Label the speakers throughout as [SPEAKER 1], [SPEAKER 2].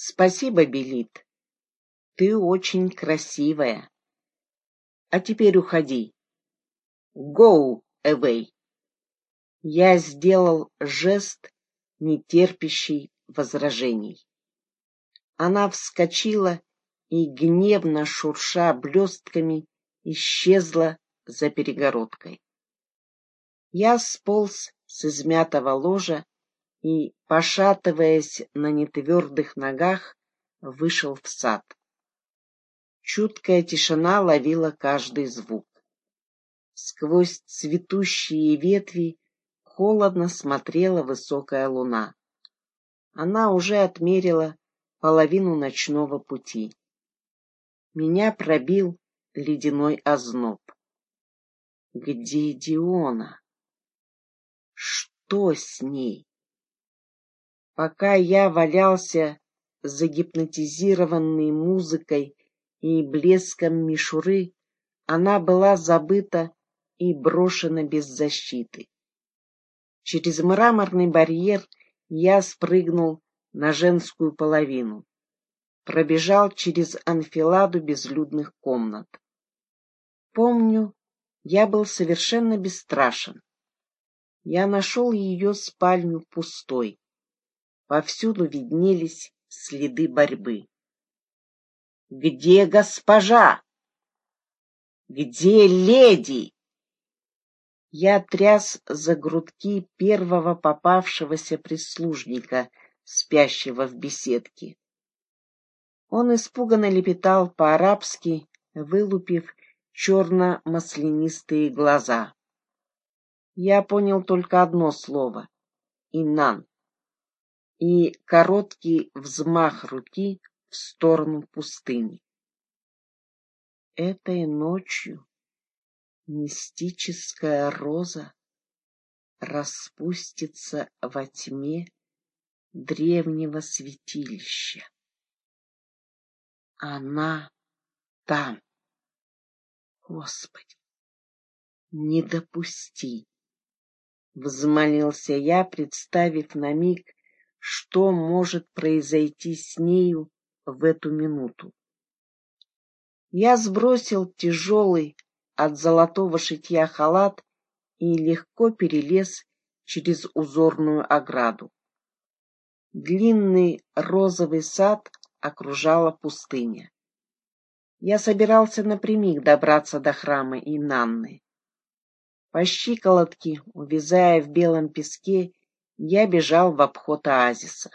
[SPEAKER 1] Спасибо, Белит. Ты очень красивая. А теперь уходи. Go away. Я сделал жест, не терпящий возражений. Она вскочила и, гневно шурша блестками, исчезла за перегородкой. Я сполз с измятого ложа и, пошатываясь на нетвердых ногах, вышел в сад. Чуткая тишина ловила каждый звук. Сквозь цветущие ветви холодно смотрела высокая луна. Она уже отмерила половину ночного пути. Меня пробил ледяной озноб. Где Диона? Что с ней? Пока я валялся загипнотизированный музыкой и блеском мишуры, она была забыта и брошена без защиты. Через мраморный барьер я спрыгнул на женскую половину, пробежал через анфиладу безлюдных комнат. Помню, я был совершенно бесстрашен. Я нашел ее спальню пустой. Повсюду виднелись следы борьбы. «Где госпожа? Где леди?» Я тряс за грудки первого попавшегося прислужника, спящего в беседке. Он испуганно лепетал по-арабски, вылупив черно-маслянистые глаза. Я понял только одно слово — «инан» и короткий взмах руки в сторону пустыни. Этой ночью мистическая роза распустится во тьме древнего святилища. Она там. Господи, не допусти. Взмолился я, представив на миг, что может произойти с нею в эту минуту. Я сбросил тяжелый от золотого шитья халат и легко перелез через узорную ограду. Длинный розовый сад окружала пустыня. Я собирался напрямик добраться до храма Инанны. По щиколотке, увязая в белом песке, я бежал в обход оазиса.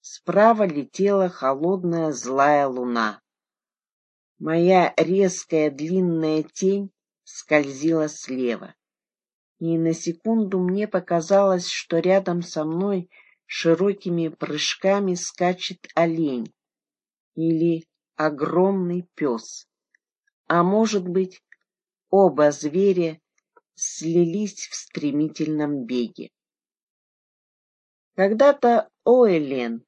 [SPEAKER 1] Справа летела холодная злая луна. Моя резкая длинная тень скользила слева. И на секунду мне показалось, что рядом со мной широкими прыжками скачет олень или огромный пес. А может быть, оба зверя слились в стремительном беге. Когда-то Оэлен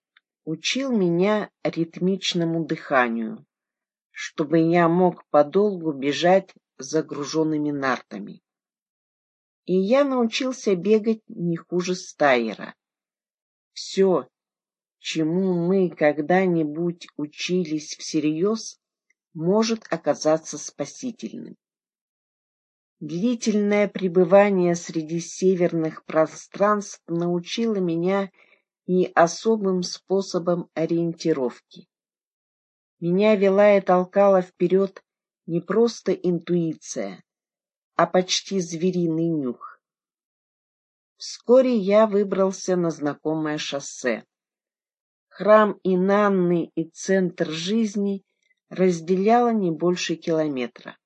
[SPEAKER 1] учил меня ритмичному дыханию чтобы я мог подолгу бежать загруженными нартами. И я научился бегать не хуже стайера. Все, чему мы когда-нибудь учились всерьез, может оказаться спасительным. Длительное пребывание среди северных пространств научило меня и особым способом ориентировки. Меня вела и толкала вперед не просто интуиция, а почти звериный нюх. Вскоре я выбрался на знакомое шоссе. Храм Инанны и центр жизни разделяло не больше километра.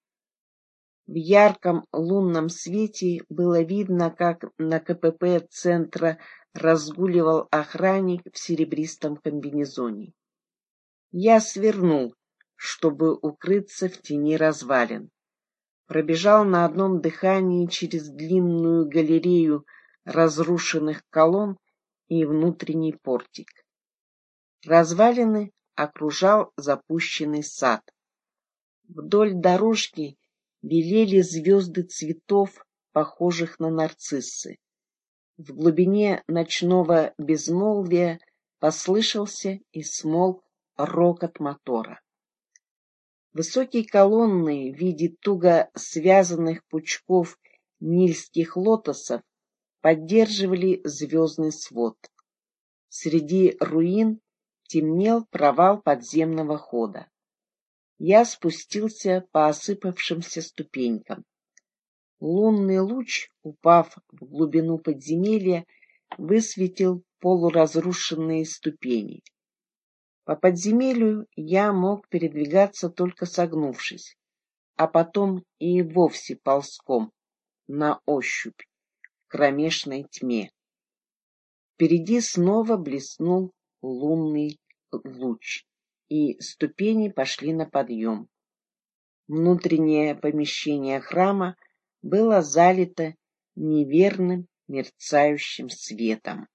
[SPEAKER 1] В ярком лунном свете было видно, как на КПП центра разгуливал охранник в серебристом комбинезоне. Я свернул, чтобы укрыться в тени развалин. Пробежал на одном дыхании через длинную галерею разрушенных колонн и внутренний портик. Развалины окружал запущенный сад. Вдоль дорожки белели звезды цветов, похожих на нарциссы. В глубине ночного безмолвия послышался и смолк рокот мотора. Высокие колонны в виде туго связанных пучков нильских лотосов поддерживали звездный свод. Среди руин темнел провал подземного хода. Я спустился по осыпавшимся ступенькам. Лунный луч, упав в глубину подземелья, высветил полуразрушенные ступени. По подземелью я мог передвигаться только согнувшись, а потом и вовсе ползком, на ощупь, в кромешной тьме. Впереди снова блеснул лунный луч, и ступени пошли на подъем. Внутреннее помещение храма было залито неверным мерцающим светом.